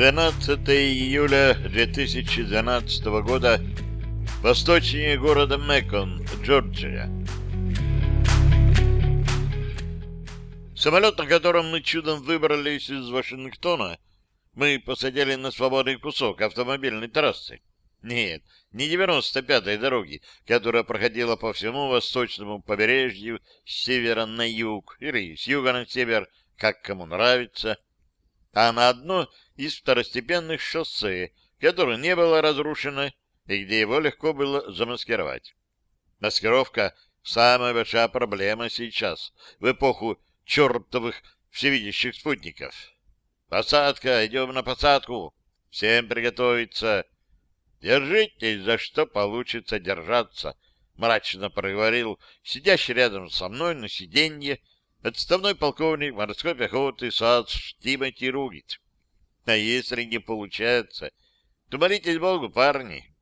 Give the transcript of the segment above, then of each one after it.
12 июля 2012 года. Восточнее города Мэкон, Джорджия. Самолет, на котором мы чудом выбрались из Вашингтона, мы посадили на свободный кусок автомобильной трассы. Нет, не 95-й дороги, которая проходила по всему восточному побережью с севера на юг или с юга на север, как кому нравится, а на одно из второстепенных шоссе, которое не было разрушено и где его легко было замаскировать. Маскировка — самая большая проблема сейчас, в эпоху чертовых всевидящих спутников. Посадка, идем на посадку. Всем приготовиться. Держитесь, за что получится держаться, мрачно проговорил сидящий рядом со мной на сиденье отставной полковник морской пехоты САД Тимоти Ругит. А если не получается, то молитесь Богу, парни.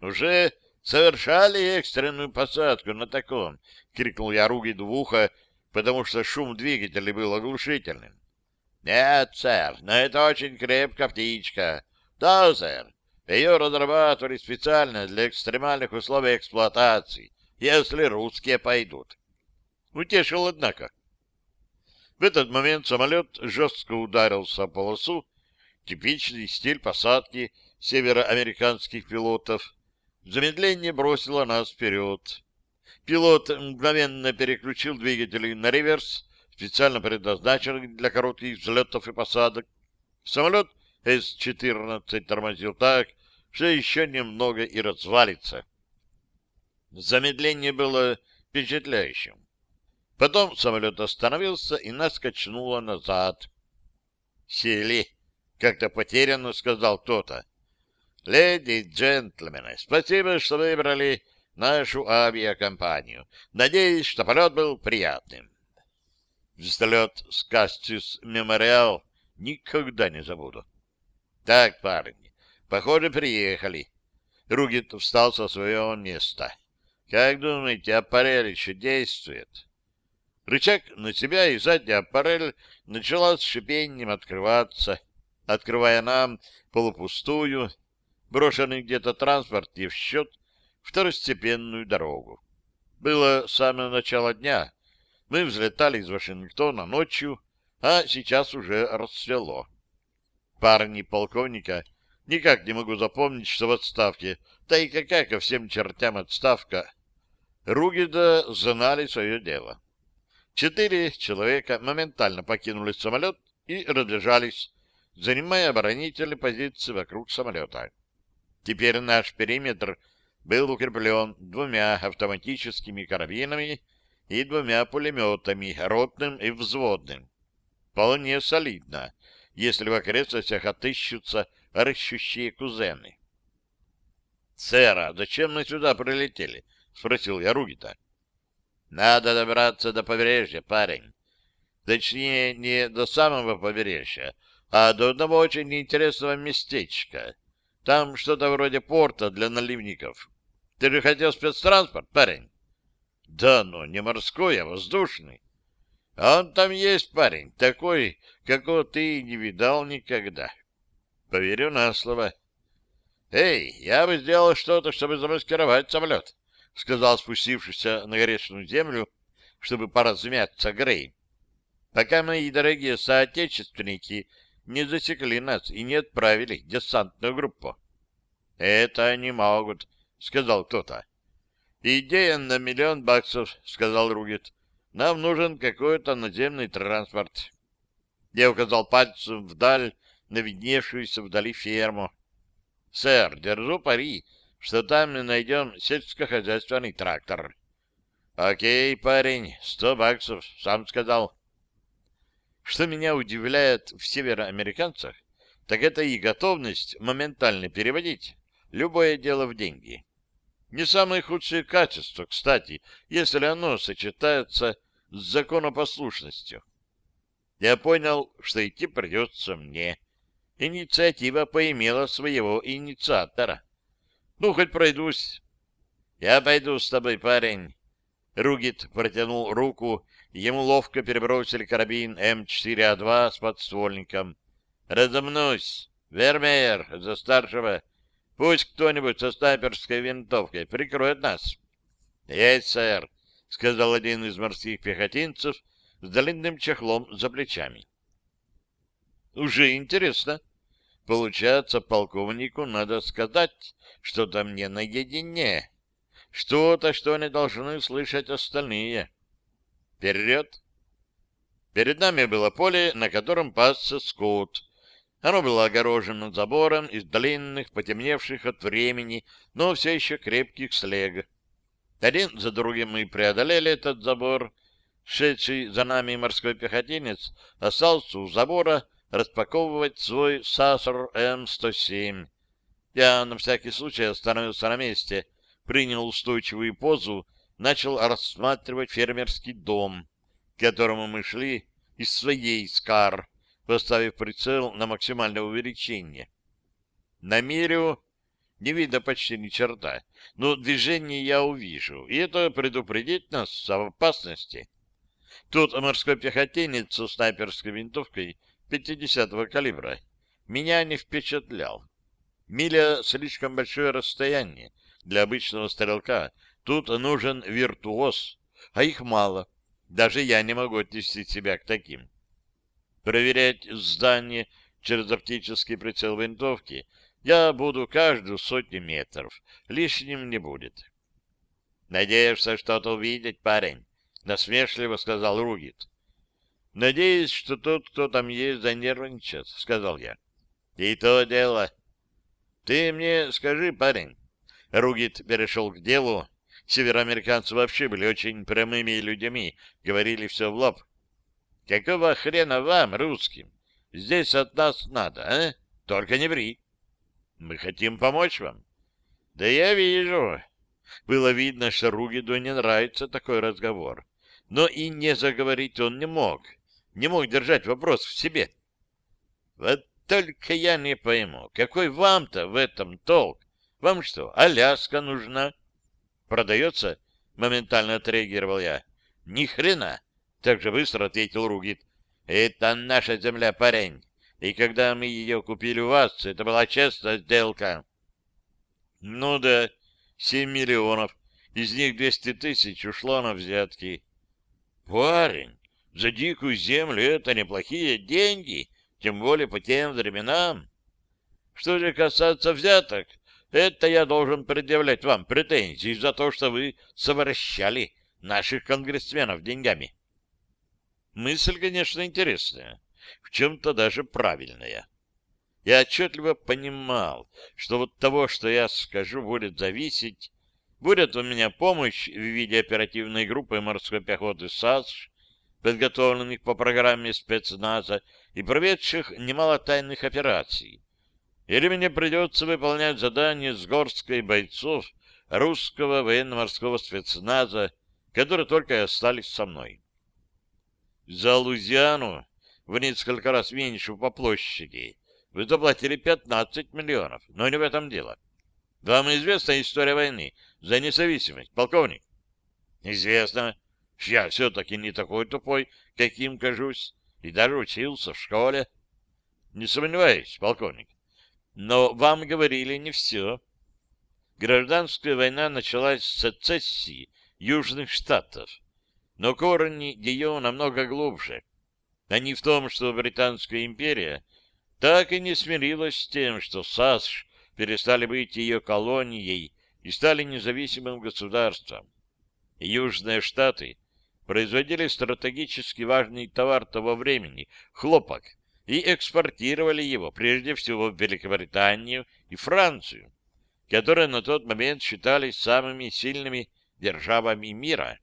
Уже совершали экстренную посадку на таком, крикнул я Ругит в ухо, потому что шум двигателя был оглушительным. Нет, сэр, но это очень крепкая птичка. Да, сэр, ее разрабатывали специально для экстремальных условий эксплуатации, если русские пойдут. Утешил, однако. В этот момент самолет жестко ударился о полосу, типичный стиль посадки североамериканских пилотов. Замедление бросило нас вперед. Пилот мгновенно переключил двигатели на реверс, специально предназначенный для коротких взлетов и посадок. Самолет С-14 тормозил так, что еще немного и развалится. Замедление было впечатляющим. Потом самолет остановился и нас качнуло назад. «Сели!» — как-то потерянно сказал кто-то. «Леди джентльмены, спасибо, что выбрали нашу авиакомпанию. Надеюсь, что полет был приятным». Взлет с Кастис Мемориал никогда не забуду. «Так, парни, похоже, приехали». Ругит встал со своего места. «Как думаете, аппарель еще действует?» Рычаг на себя и задняя аппарель начала с шипением открываться, открывая нам полупустую, брошенный где-то транспорт и в счет второстепенную дорогу. Было самое начало дня. Мы взлетали из Вашингтона ночью, а сейчас уже расцвело. Парни полковника никак не могу запомнить, что в отставке. Да и какая ко всем чертям отставка. Ругида знали свое дело. Четыре человека моментально покинули самолет и разбежались, занимая оборонительные позиции вокруг самолета. Теперь наш периметр был укреплен двумя автоматическими карабинами и двумя пулеметами, ротным и взводным. Вполне солидно, если в окрестностях отыщутся рыщущие кузены. — Сэр, зачем мы сюда прилетели? — спросил я Ругита. Надо добраться до побережья, парень. Точнее, не до самого побережья, а до одного очень интересного местечка. Там что-то вроде порта для наливников. Ты же хотел спецтранспорт, парень? Да, но не морской, а воздушный. А он там есть, парень, такой, какого ты не видал никогда. Поверю на слово. Эй, я бы сделал что-то, чтобы замаскировать самолет. — сказал спустившийся на грешную землю, чтобы поразмяться Грей. «Пока мои дорогие соотечественники не засекли нас и не отправили десантную группу». «Это они могут», — сказал кто-то. «Идея на миллион баксов», — сказал Ругет. «Нам нужен какой-то наземный транспорт». Я указал пальцем вдаль на видневшуюся вдали ферму. «Сэр, держу пари, что там мы найдем сельскохозяйственный трактор. Окей, парень, сто баксов, сам сказал. Что меня удивляет в североамериканцах, так это и готовность моментально переводить любое дело в деньги. Не самое худшее качество, кстати, если оно сочетается с законопослушностью. Я понял, что идти придется мне. Инициатива поимела своего инициатора. Ну, хоть пройдусь. Я пойду с тобой, парень. Ругит протянул руку, ему ловко перебросили карабин М4А2 с подствольником. Разомнусь. Вермеер, за старшего. Пусть кто-нибудь со снайперской винтовкой прикроет нас. — Есть, сэр, — сказал один из морских пехотинцев с длинным чехлом за плечами. — Уже интересно. Получается, полковнику надо сказать что-то мне наедине. Что-то, что не должны слышать остальные. Вперед! Перед нами было поле, на котором пасся скот. Оно было огорожено забором из длинных, потемневших от времени, но все еще крепких слег. Один за другим мы преодолели этот забор. Шедший за нами морской пехотинец остался у забора распаковывать свой САСР М-107. Я на всякий случай остановился на месте, принял устойчивую позу, начал рассматривать фермерский дом, к которому мы шли из своей СКАР, поставив прицел на максимальное увеличение. Намерю не видно почти ни черта, но движение я увижу, и это предупредит нас об опасности. Тут морской пехотинец со снайперской винтовкой 50-го калибра меня не впечатлял. Миля — слишком большое расстояние для обычного стрелка. Тут нужен виртуоз, а их мало. Даже я не могу отнести себя к таким. Проверять здание через оптический прицел винтовки я буду каждую сотню метров. Лишним не будет. «Надеешься что-то увидеть, парень?» — насмешливо сказал Ругит. «Надеюсь, что тот, кто там есть, занервничает», — сказал я. «И то дело. Ты мне скажи, парень». Ругит перешел к делу. Североамериканцы вообще были очень прямыми людьми, говорили все в лоб. «Какого хрена вам, русским? Здесь от нас надо, а? Только не ври». Мы хотим помочь вам. Да я вижу. Было видно, что Ругиду не нравится такой разговор. Но и не заговорить он не мог. Не мог держать вопрос в себе. Вот только я не пойму, какой вам-то в этом толк? Вам что, Аляска нужна? Продается? Моментально отреагировал я. Ни хрена! Так же быстро ответил Ругит. Это наша земля, парень. И когда мы ее купили у вас, это была честная сделка. Ну да, семь миллионов. Из них двести тысяч ушло на взятки. Парень, за дикую землю это неплохие деньги, тем более по тем временам. Что же касается взяток, это я должен предъявлять вам претензии за то, что вы совращали наших конгрессменов деньгами. Мысль, конечно, интересная в чем-то даже правильная. Я отчетливо понимал, что вот того, что я скажу, будет зависеть, будет у меня помощь в виде оперативной группы морской пехоты САСШ, подготовленных по программе спецназа и проведших немало тайных операций. Или мне придется выполнять задания с горсткой бойцов русского военно-морского спецназа, которые только и остались со мной. За Лузиану в несколько раз меньше по площади. Вы заплатили 15 миллионов, но не в этом дело. Вам известна история войны за независимость, полковник? Известно. Я все-таки не такой тупой, каким кажусь, и даже учился в школе. Не сомневаюсь, полковник. Но вам говорили не все. Гражданская война началась с сецессии Южных Штатов, но корни ее намного глубже а не в том, что Британская империя так и не смирилась с тем, что САСШ перестали быть ее колонией и стали независимым государством. Южные Штаты производили стратегически важный товар того времени — хлопок, и экспортировали его прежде всего в Великобританию и Францию, которые на тот момент считались самыми сильными державами мира.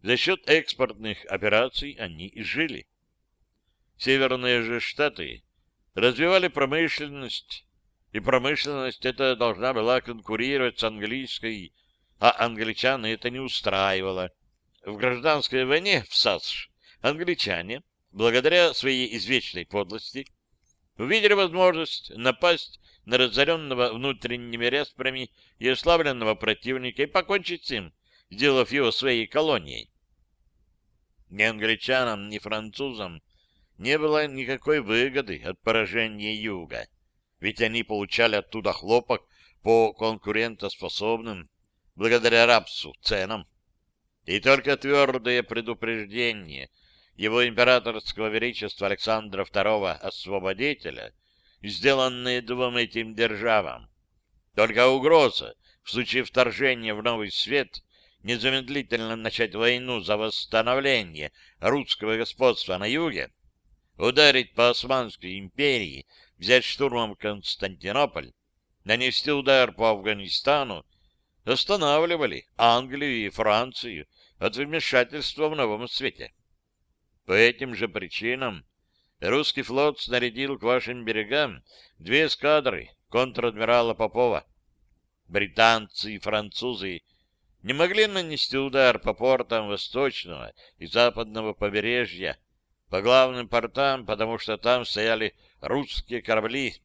За счет экспортных операций они и жили. Северные же штаты развивали промышленность, и промышленность эта должна была конкурировать с английской, а англичан это не устраивало. В гражданской войне в САСШ англичане, благодаря своей извечной подлости, увидели возможность напасть на разоренного внутренними респрами и ослабленного противника и покончить с ним, сделав его своей колонией. Ни англичанам, ни французам не было никакой выгоды от поражения Юга, ведь они получали оттуда хлопок по конкурентоспособным, благодаря рабсу, ценам. И только твердое предупреждение его императорского величества Александра II Освободителя, сделанное двум этим державам, только угроза в случае вторжения в Новый Свет незамедлительно начать войну за восстановление русского господства на юге, ударить по Османской империи, взять штурмом Константинополь, нанести удар по Афганистану, останавливали Англию и Францию от вмешательства в новом свете. По этим же причинам русский флот снарядил к вашим берегам две эскадры контр-адмирала Попова. Британцы и французы не могли нанести удар по портам восточного и западного побережья, по главным портам, потому что там стояли русские корабли,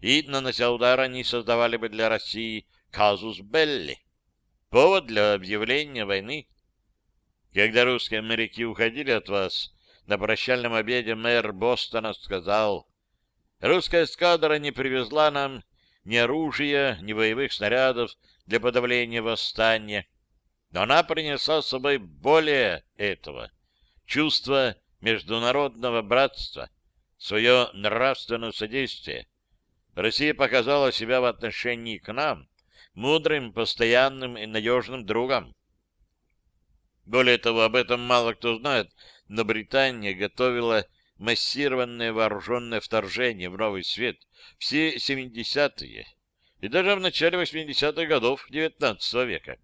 и, нанося удар, они создавали бы для России казус белли, повод для объявления войны. Когда русские моряки уходили от вас, на прощальном обеде мэр Бостона сказал, «Русская эскадра не привезла нам ни оружия, ни боевых снарядов для подавления восстания, но она принесла с собой более этого — чувство международного братства, свое нравственное содействие. Россия показала себя в отношении к нам мудрым, постоянным и надежным другом. Более того, об этом мало кто знает, но Британия готовила массированное вооруженное вторжение в Новый Свет все 70-е и даже в начале 80-х годов XIX века.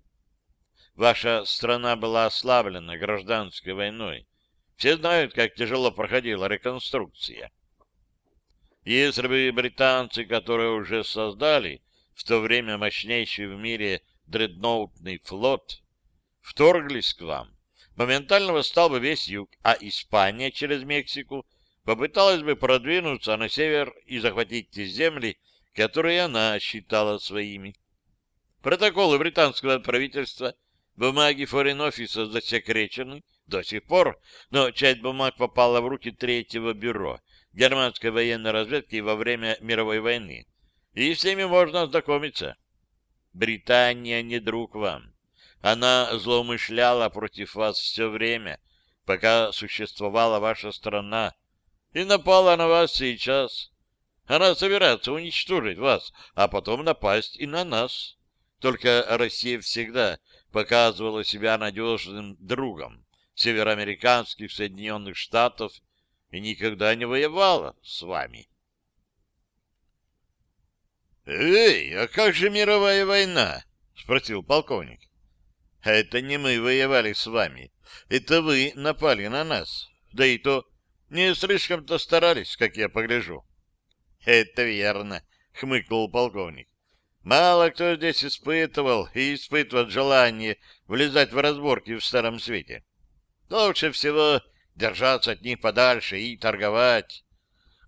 Ваша страна была ослаблена гражданской войной, все знают, как тяжело проходила реконструкция. Если бы британцы, которые уже создали в то время мощнейший в мире дредноутный флот, вторглись к вам, моментально восстал бы весь юг, а Испания через Мексику попыталась бы продвинуться на север и захватить те земли, которые она считала своими. Протоколы британского правительства, бумаги Office засекречены, до сих пор, но часть бумаг попала в руки третьего бюро германской военной разведки во время мировой войны, и с ними можно ознакомиться. Британия не друг вам. Она злоумышляла против вас все время, пока существовала ваша страна, и напала на вас сейчас. Она собирается уничтожить вас, а потом напасть и на нас. Только Россия всегда показывала себя надежным другом североамериканских Соединенных Штатов и никогда не воевала с вами. «Эй, а как же мировая война?» — спросил полковник. «Это не мы воевали с вами. Это вы напали на нас. Да и то не слишком-то старались, как я погляжу». «Это верно», — хмыкнул полковник. «Мало кто здесь испытывал и испытывает желание влезать в разборки в Старом Свете. Лучше всего держаться от них подальше и торговать.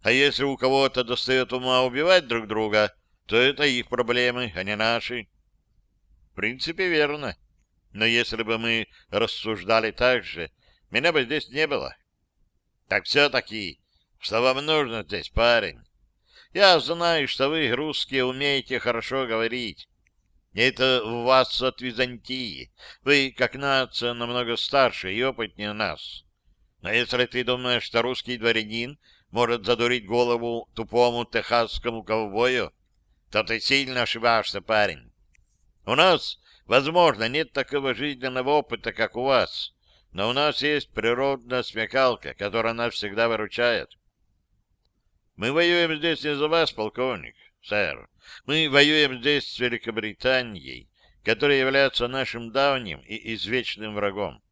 А если у кого-то достает ума убивать друг друга, то это их проблемы, а не наши. В принципе, верно. Но если бы мы рассуждали так же, меня бы здесь не было. Так все-таки, что вам нужно здесь, парень? Я знаю, что вы, русские, умеете хорошо говорить. Это у вас от Византии. Вы, как нация, намного старше и опытнее нас. Но если ты думаешь, что русский дворянин может задурить голову тупому техасскому ковбою, то ты сильно ошибаешься, парень. У нас, возможно, нет такого жизненного опыта, как у вас, но у нас есть природная смекалка, которая нас всегда выручает. Мы воюем здесь не за вас, полковник, сэр. Мы воюем здесь с Великобританией, которая является нашим давним и извечным врагом.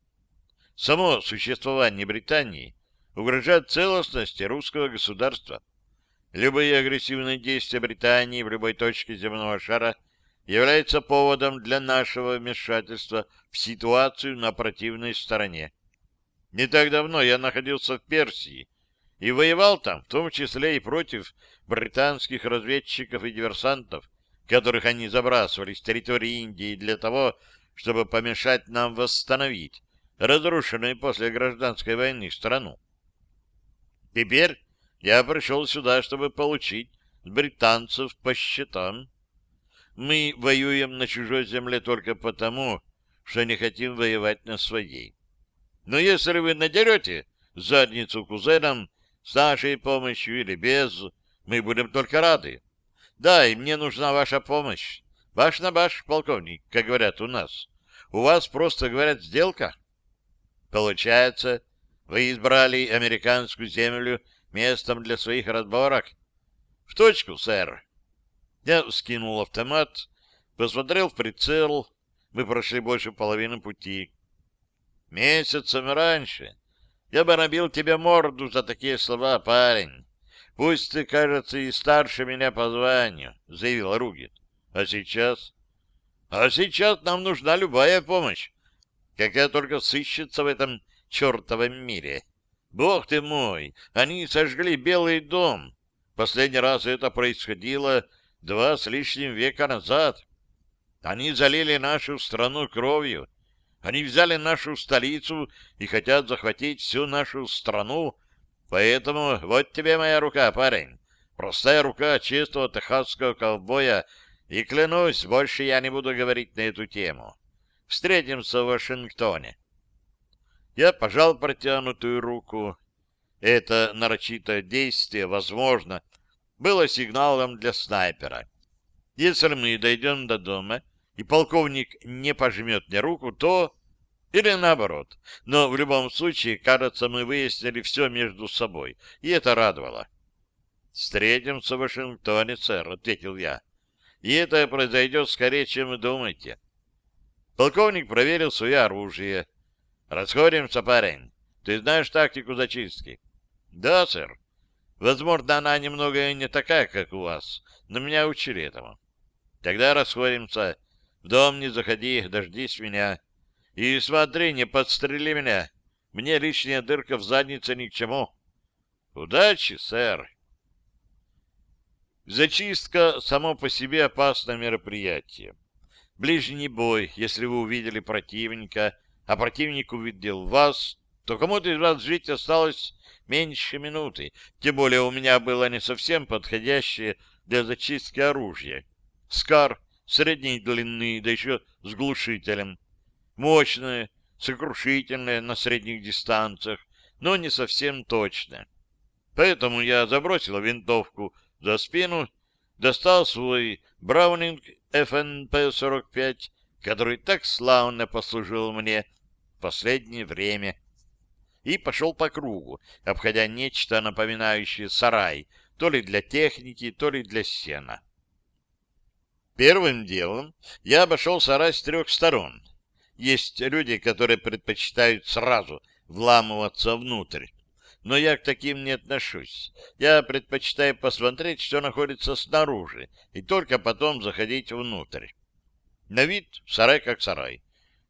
Само существование Британии угрожает целостности русского государства. Любые агрессивные действия Британии в любой точке земного шара являются поводом для нашего вмешательства в ситуацию на противной стороне. Не так давно я находился в Персии, и воевал там, в том числе и против британских разведчиков и диверсантов, которых они забрасывали с территории Индии для того, чтобы помешать нам восстановить разрушенную после гражданской войны страну. Теперь я пришел сюда, чтобы получить британцев по счетам. Мы воюем на чужой земле только потому, что не хотим воевать на своей. Но если вы надерете задницу кузенам с нашей помощью или без, мы будем только рады. Да, и мне нужна ваша помощь. Баш на баш, полковник, как говорят у нас. У вас просто, говорят, сделка. Получается, вы избрали американскую землю местом для своих разборок? В точку, сэр. Я скинул автомат, посмотрел в прицел. Мы прошли больше половины пути. Месяцем раньше я бы набил тебе морду за такие слова, парень. Пусть ты, кажется, и старше меня по званию, — заявил Ругин. А сейчас? А сейчас нам нужна любая помощь, какая только сыщется в этом чертовом мире. Бог ты мой, они сожгли Белый дом. Последний раз это происходило два с лишним века назад. Они залили нашу страну кровью. Они взяли нашу столицу и хотят захватить всю нашу страну. Поэтому вот тебе моя рука, парень. Простая рука чистого техасского ковбоя. И клянусь, больше я не буду говорить на эту тему. Встретимся в Вашингтоне. Я пожал протянутую руку. Это нарочитое действие, возможно, было сигналом для снайпера. Если мы дойдем до дома, и полковник не пожмет мне руку, то... Или наоборот. Но в любом случае, кажется, мы выяснили все между собой, и это радовало. «Встретимся в Вашингтоне, сэр», — ответил я. «И это произойдет скорее, чем вы думаете». Полковник проверил свое оружие. «Расходимся, парень. Ты знаешь тактику зачистки?» «Да, сэр. Возможно, она немного не такая, как у вас, но меня учили этому». «Тогда расходимся. В дом не заходи, дождись меня. И смотри, не подстрели меня. Мне лишняя дырка в заднице ни к чему. Удачи, сэр. Зачистка само по себе опасное мероприятие. Ближний бой, если вы увидели противника, а противник увидел вас, то кому-то из вас жить осталось меньше минуты. Тем более у меня было не совсем подходящее для зачистки оружие. Скар средней длины, да еще с глушителем. Мощное, сокрушительное на средних дистанциях, но не совсем точное. Поэтому я забросил винтовку за спину, достал свой Браунинг ФНП-45, который так славно послужил мне в последнее время, и пошел по кругу, обходя нечто напоминающее сарай, то ли для техники, то ли для сена. Первым делом я обошел сарай с трех сторон. Есть люди, которые предпочитают сразу вламываться внутрь. Но я к таким не отношусь. Я предпочитаю посмотреть, что находится снаружи, и только потом заходить внутрь. На вид сарай как сарай.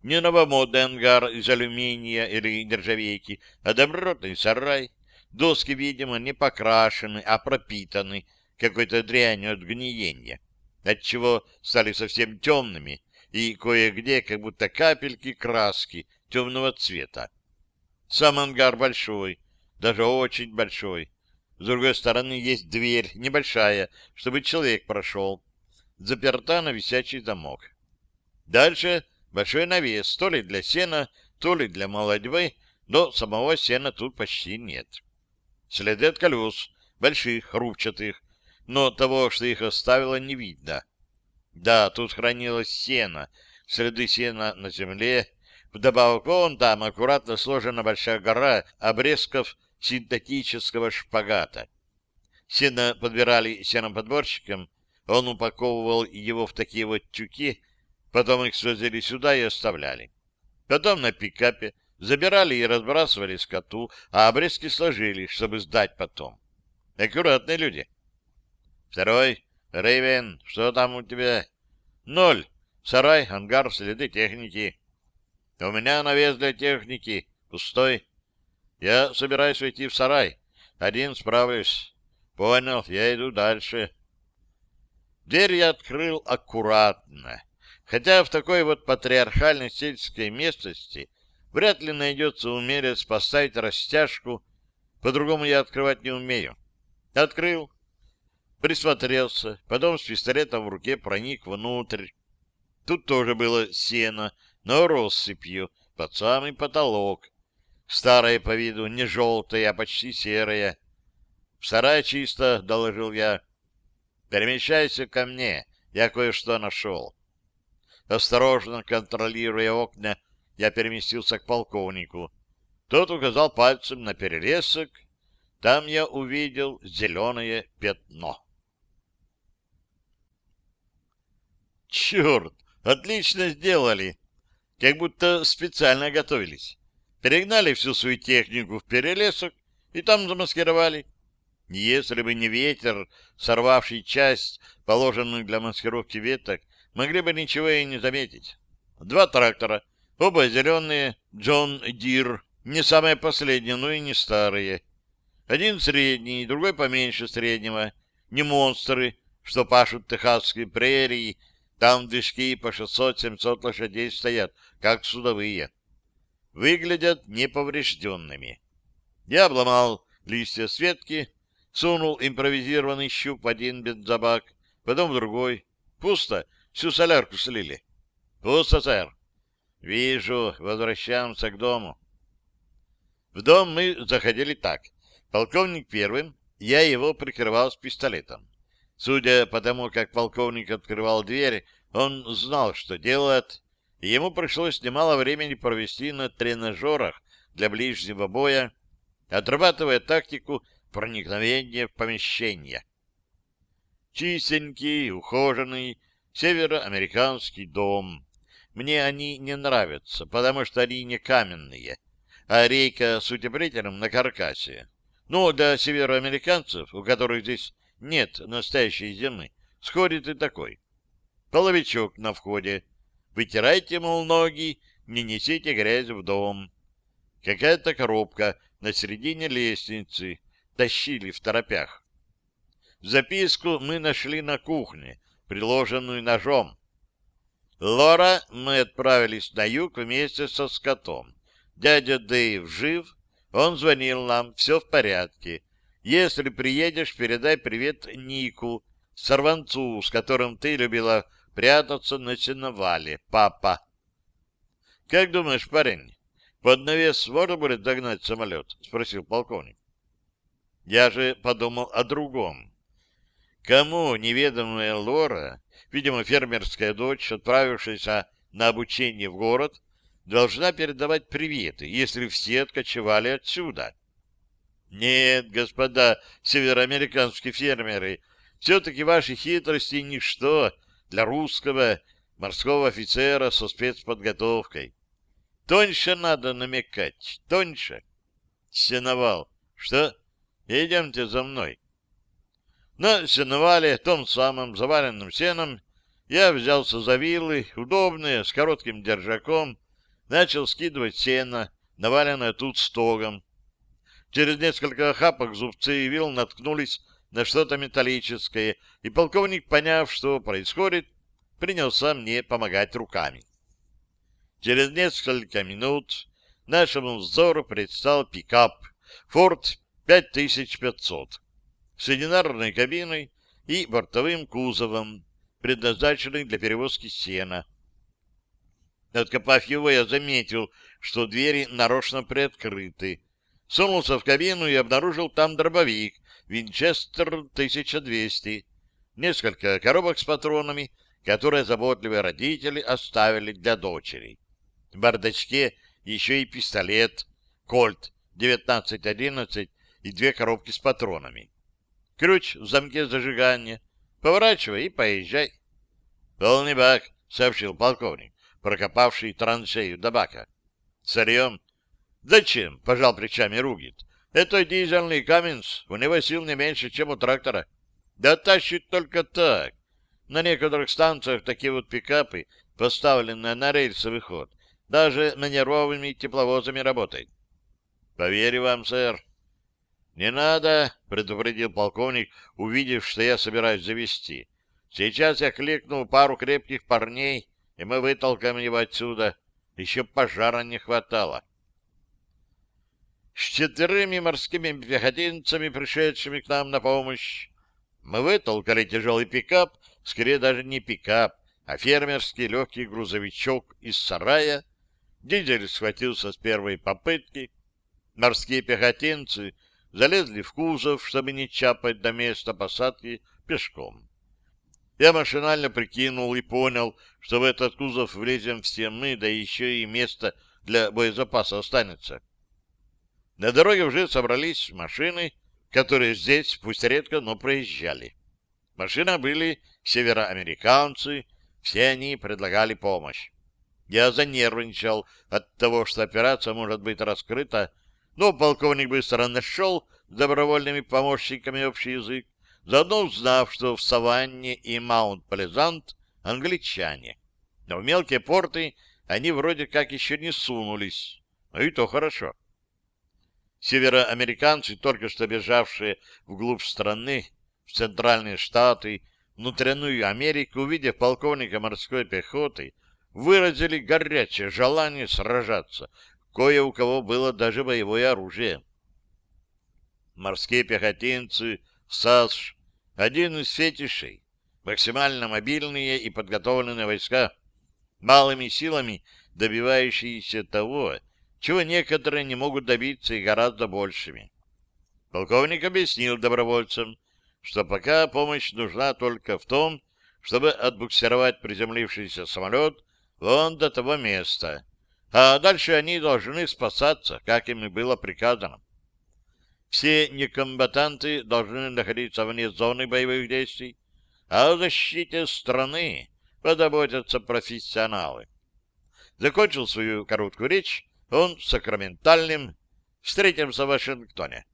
Не новомодный ангар из алюминия или нержавейки, а добротный сарай. Доски, видимо, не покрашены, а пропитаны какой-то дрянью от гниения отчего стали совсем темными и кое-где как будто капельки краски темного цвета. Сам ангар большой, даже очень большой. С другой стороны есть дверь, небольшая, чтобы человек прошел. Заперта на висячий замок. Дальше большой навес, то ли для сена, то ли для молодьбы, но самого сена тут почти нет. Следы от колес, больших, рубчатых, но того, что их оставило, не видно. Да, тут хранилось сено, следы сена на земле. Вдобавок вон там аккуратно сложена большая гора обрезков синтетического шпагата. Сено подбирали сеноподборщиком, он упаковывал его в такие вот тюки, потом их свозили сюда и оставляли. Потом на пикапе забирали и разбрасывали скоту, а обрезки сложили, чтобы сдать потом. Аккуратные люди. Второй. Рейвен, что там у тебя? Ноль. Сарай, ангар, следы техники. У меня навес для техники. Пустой. Я собираюсь войти в сарай. Один справлюсь. Понял, я иду дальше. Дверь я открыл аккуратно. Хотя в такой вот патриархальной сельской местности вряд ли найдется умелец поставить растяжку По-другому я открывать не умею. Открыл, присмотрелся, потом с пистолетом в руке проник внутрь. Тут тоже было сено, но россыпью, под самый потолок. Старое по виду, не желтое, а почти серое. В сарае чисто, — доложил я. Перемещайся ко мне, я кое-что нашел. Осторожно контролируя окна, я переместился к полковнику. Тот указал пальцем на перелесок. Там я увидел зеленое пятно. Черт, отлично сделали. Как будто специально готовились. Перегнали всю свою технику в перелесок и там замаскировали. Если бы не ветер, сорвавший часть положенных для маскировки веток, могли бы ничего и не заметить. Два трактора, оба зеленые, John Deere, не самые последние, но и не старые. Один средний, другой поменьше среднего. Не монстры, что пашут техасские прерии, там движки по 600-700 лошадей стоят, как судовые. Выглядят неповрежденными. Я обломал листья с ветки, сунул импровизированный щуп в один бензобак, потом в другой. Пусто, всю солярку слили. Пусто, сэр. Вижу, возвращаемся к дому. В дом мы заходили так. Полковник первым, я его прикрывал с пистолетом. Судя по тому, как полковник открывал дверь, он знал, что делает, и ему пришлось немало времени провести на тренажерах для ближнего боя, отрабатывая тактику проникновения в помещение. Чистенький, ухоженный, североамериканский дом. Мне они не нравятся, потому что они не каменные, а рейка с утеплителем на каркасе. Но для североамериканцев, у которых здесь нет настоящей зимы, сходит и такой. Половичок на входе. Вытирайте, мол, ноги, не несите грязь в дом. Какая-то коробка на середине лестницы, тащили в торопях. Записку мы нашли на кухне, приложенную ножом. Лора, мы отправились на юг вместе со скотом. Дядя Дэйв жив, он звонил нам, все в порядке. Если приедешь, передай привет Нику, сорванцу, с которым ты любила прятаться на сеновале, папа. — Как думаешь, парень, под навес можно будет загнать самолет? — спросил полковник. Я же подумал о другом. Кому неведомая Лора, видимо, фермерская дочь, отправившаяся на обучение в город, должна передавать приветы, если все откочевали отсюда? Нет, господа североамериканские фермеры, все-таки ваши хитрости — ничто для русского морского офицера со спецподготовкой. Тоньше надо намекать, тоньше. Сеновал. Что? Идемте за мной. На сеновале, том самом заваленном сеном, я взялся за вилы, удобные, с коротким держаком, начал скидывать сено, наваленное тут стогом. Через несколько охапок зубцы и вил наткнулись на что-то металлическое, и полковник, поняв, что происходит, принялся мне помогать руками. Через несколько минут нашему взору предстал пикап «Форд 5500 с одинарной кабиной и бортовым кузовом, предназначенный для перевозки сена. Откопав его, я заметил, что двери нарочно приоткрыты. Сунулся в кабину и обнаружил там дробовик «Винчестер 1200», несколько коробок с патронами, которые заботливые родители оставили для дочери. В бардачке еще и пистолет «Кольт» 1911 и две коробки с патронами. Ключ в замке зажигания. Поворачивай и поезжай. — Полный бак, — сообщил полковник, прокопавший траншею до бака. — Сырьем? — Зачем? — пожал плечами Ругит. — Это дизельный Каменс, у него сил не меньше, чем у трактора. Да тащит только так. На некоторых станциях такие вот пикапы, поставленные на рельсовый ход, даже маневровыми тепловозами работают. — Поверю вам, сэр. — Не надо, — предупредил полковник, увидев, что я собираюсь завести. — Сейчас я кликну пару крепких парней, и мы вытолкаем его отсюда. Еще пожара не хватало. с четверыми морскими пехотинцами, пришедшими к нам на помощь. Мы вытолкали тяжелый пикап, скорее даже не пикап, а фермерский легкий грузовичок из сарая. Дизель схватился с первой попытки. Морские пехотинцы залезли в кузов, чтобы не чапать до места посадки пешком. Я машинально прикинул и понял, что в этот кузов влезем все мы, да еще и место для боезапаса останется. На дороге уже собрались машины, которые здесь, пусть редко, но проезжали. Машины были североамериканцы, все они предлагали помощь. Я занервничал от того, что операция может быть раскрыта, но полковник быстро нашел с добровольными помощниками общий язык, заодно узнав, что в Саванне и Маунт-Плезант англичане. Но в мелкие порты они вроде как еще не сунулись. Ну и то хорошо. Североамериканцы, только что бежавшие вглубь страны, в Центральные Штаты, внутреннюю Америку, увидев полковника морской пехоты, выразили горячее желание сражаться. Кое у кого было даже боевое оружие. Морские пехотинцы, САСШ, один из фетишей, максимально мобильные и подготовленные войска, малыми силами добивающиеся того, чего некоторые не могут добиться и гораздо большими. Полковник объяснил добровольцам, что пока помощь нужна только в том, чтобы отбуксировать приземлившийся самолет вон до того места, а дальше они должны спасаться, как им и было приказано. Все некомбатанты должны находиться вне зоны боевых действий, а о защите страны позаботятся профессионалы. Закончил свою короткую речь он сакраментальным «Встретимся в Вашингтоне»,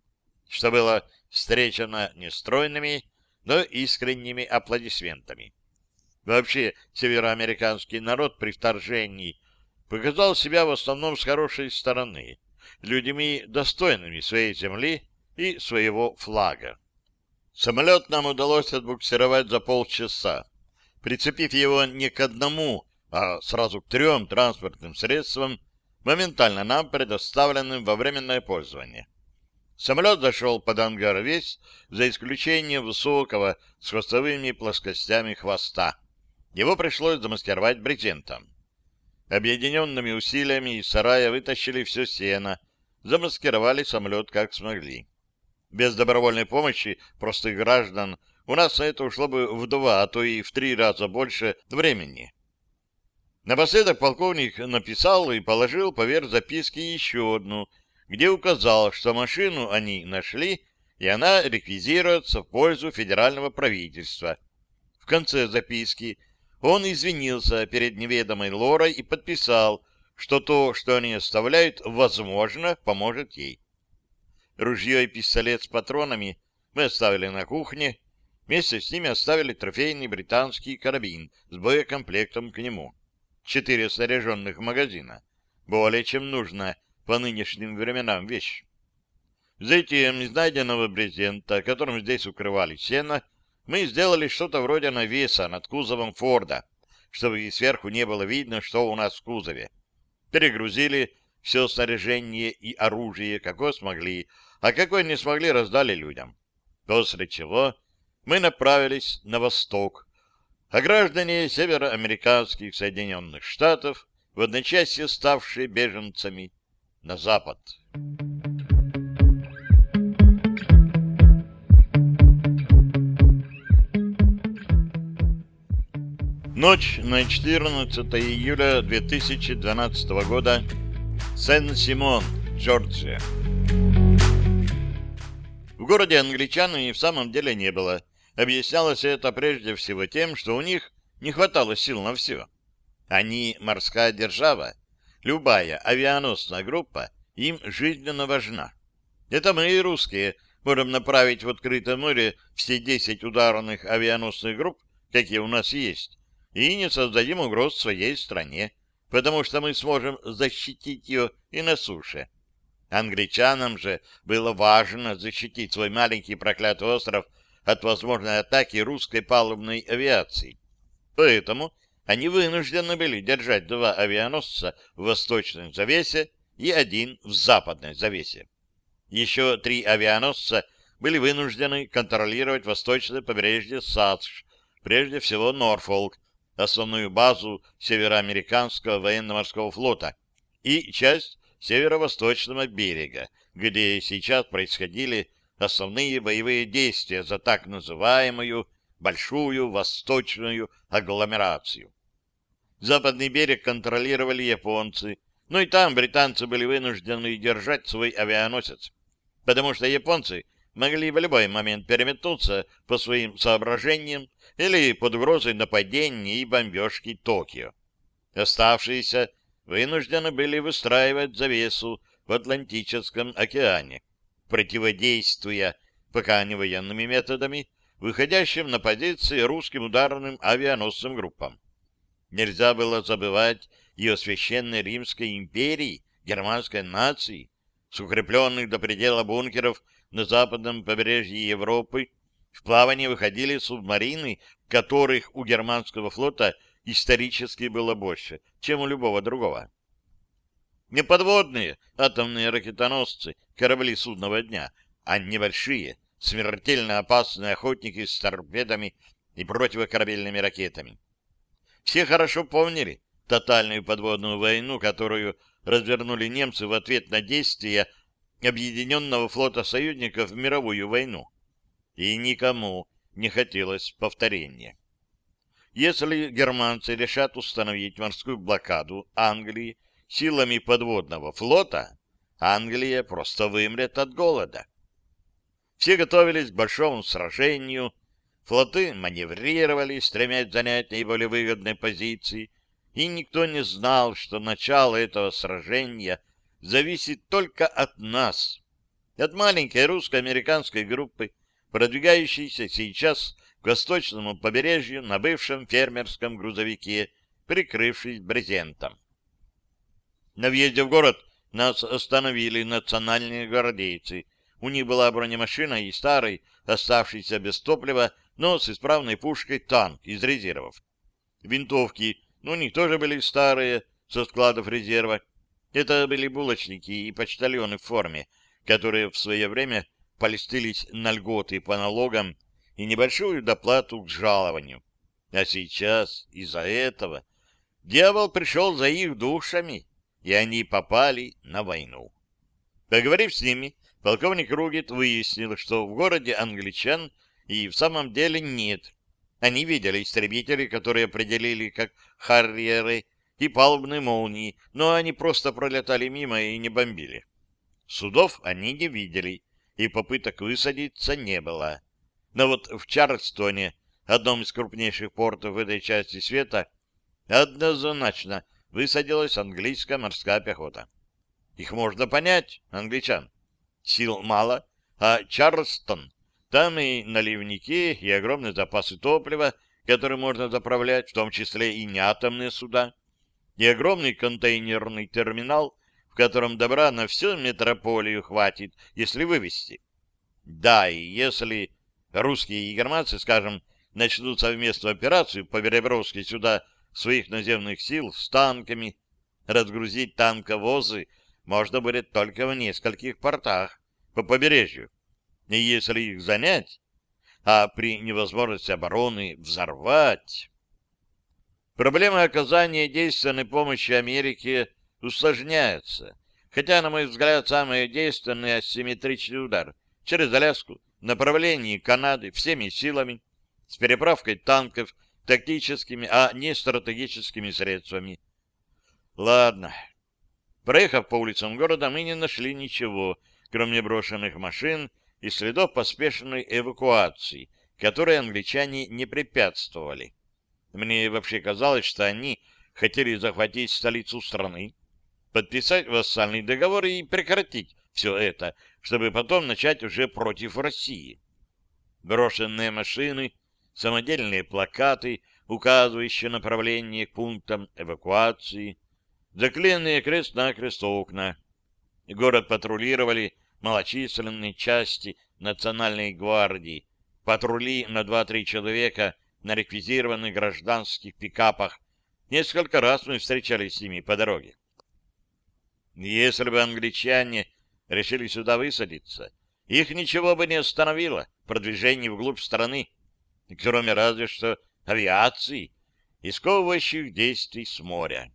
что было встречено не стройными, но искренними аплодисментами. Вообще, североамериканский народ при вторжении показал себя в основном с хорошей стороны, людьми, достойными своей земли и своего флага. Самолет нам удалось отбуксировать за полчаса, прицепив его не к одному, а сразу к трем транспортным средствам, моментально нам предоставленным во временное пользование. Самолет зашел под ангар весь, за исключением высокого с хвостовыми плоскостями хвоста. Его пришлось замаскировать брезентом. Объединенными усилиями из сарая вытащили все сено, замаскировали самолет как смогли. Без добровольной помощи простых граждан у нас на это ушло бы в два, а то и в три раза больше времени. Напоследок полковник написал и положил поверх записки еще одну, где указал, что машину они нашли, и она реквизируется в пользу федерального правительства. В конце записки он извинился перед неведомой Лорой и подписал, что то, что они оставляют, возможно, поможет ей. Ружье и пистолет с патронами мы оставили на кухне, вместе с ними оставили трофейный британский карабин с боекомплектом к нему четыре снаряженных магазина. Более чем нужно по нынешним временам вещь. Затем из найденного брезента, которым здесь укрывали сено, мы сделали что-то вроде навеса над кузовом Форда, чтобы и сверху не было видно, что у нас в кузове. Перегрузили все снаряжение и оружие, какое смогли, а какое не смогли, раздали людям. После чего мы направились на восток, а граждане североамериканских Соединенных Штатов, в одночасье ставшие беженцами, на запад. Ночь на 14 июля 2012 года. Сен-Симон, Джорджия. В городе англичан и в самом деле не было. Объяснялось это прежде всего тем, что у них не хватало сил на все. Они морская держава. Любая авианосная группа им жизненно важна. Это мы, русские, можем направить в открытое море все 10 ударных авианосных групп, какие у нас есть, и не создадим угроз своей стране, потому что мы сможем защитить ее и на суше. Англичанам же было важно защитить свой маленький проклятый остров от возможной атаки русской палубной авиации. Поэтому они вынуждены были держать два авианосца в восточной завесе и один в западной завесе. Еще три авианосца были вынуждены контролировать восточное побережье САДШ, прежде всего Норфолк, основную базу североамериканского военно-морского флота и часть северо-восточного берега, где сейчас происходили основные боевые действия за так называемую большую восточную агломерацию. Западный берег контролировали японцы, но и там британцы были вынуждены держать свой авианосец, потому что японцы могли в любой момент переметнуться по своим соображениям или под угрозой нападения и бомбежки Токио. Оставшиеся вынуждены были выстраивать завесу в Атлантическом океане, противодействуя пока не военными методами, выходящим на позиции русским ударным авианосцам группам. Нельзя было забывать и о священной Римской империи, германской нации, с укрепленных до предела бункеров на западном побережье Европы в плавание выходили субмарины, которых у германского флота исторически было больше, чем у любого другого. Не подводные атомные ракетоносцы, корабли судного дня, а небольшие, смертельно опасные охотники с торпедами и противокорабельными ракетами. Все хорошо помнили тотальную подводную войну, которую развернули немцы в ответ на действия Объединенного флота союзников в мировую войну. И никому не хотелось повторения. Если германцы решат установить морскую блокаду Англии силами подводного флота, Англия просто вымрет от голода. Все готовились к большому сражению, флоты маневрировали, стремясь занять наиболее выгодные позиции, и никто не знал, что начало этого сражения зависит только от нас, от маленькой русско-американской группы, продвигающейся сейчас к восточному побережью на бывшем фермерском грузовике, прикрывшись брезентом. На въезде в город нас остановили национальные гвардейцы. У них была бронемашина и старый, оставшийся без топлива, но с исправной пушкой танк из резервов. Винтовки, ну, у них тоже были старые, со складов резерва. Это были булочники и почтальоны в форме, которые в свое время полистились на льготы по налогам и небольшую доплату к жалованию. А сейчас из-за этого дьявол пришел за их душами, и они попали на войну. Поговорив с ними, полковник Ругет выяснил, что в городе англичан и в самом деле нет. Они видели истребители, которые определили как «харриеры» и палубные молнии, но они просто пролетали мимо и не бомбили. Судов они не видели, и попыток высадиться не было. Но вот в Чарльстоне, одном из крупнейших портов в этой части света, однозначно высадилась английская морская пехота. Их можно понять, англичан. Сил мало, а Чарльстон, там и наливники, и огромные запасы топлива, которые можно заправлять, в том числе и неатомные суда, и огромный контейнерный терминал, котором добра на всю метрополию хватит, если вывести. Да, и если русские и германцы, скажем, начнут совместную операцию по переброске сюда своих наземных сил с танками. Разгрузить танковозы можно будет только в нескольких портах по побережью. И если их занять, а при невозможности обороны взорвать... Проблема оказания действенной помощи Америке усложняется, хотя, на мой взгляд, самый действенный асимметричный удар через Аляску в направлении Канады всеми силами с переправкой танков тактическими, а не стратегическими средствами. Ладно. Проехав по улицам города, мы не нашли ничего, кроме брошенных машин и следов поспешной эвакуации, которой англичане не препятствовали. Мне вообще казалось, что они хотели захватить столицу страны, подписать вассальный договор и прекратить все это, чтобы потом начать уже против России. Брошенные машины самодельные плакаты, указывающие направление к пунктам эвакуации, заклеенные крест-накрест окна. Город патрулировали малочисленные части Национальной гвардии, патрули на два-три человека на реквизированных гражданских пикапах. Несколько раз мы встречались с ними по дороге. Если бы англичане решили сюда высадиться, их ничего бы не остановило продвижение вглубь страны, кроме разве что авиации и сковывающих действий с моря.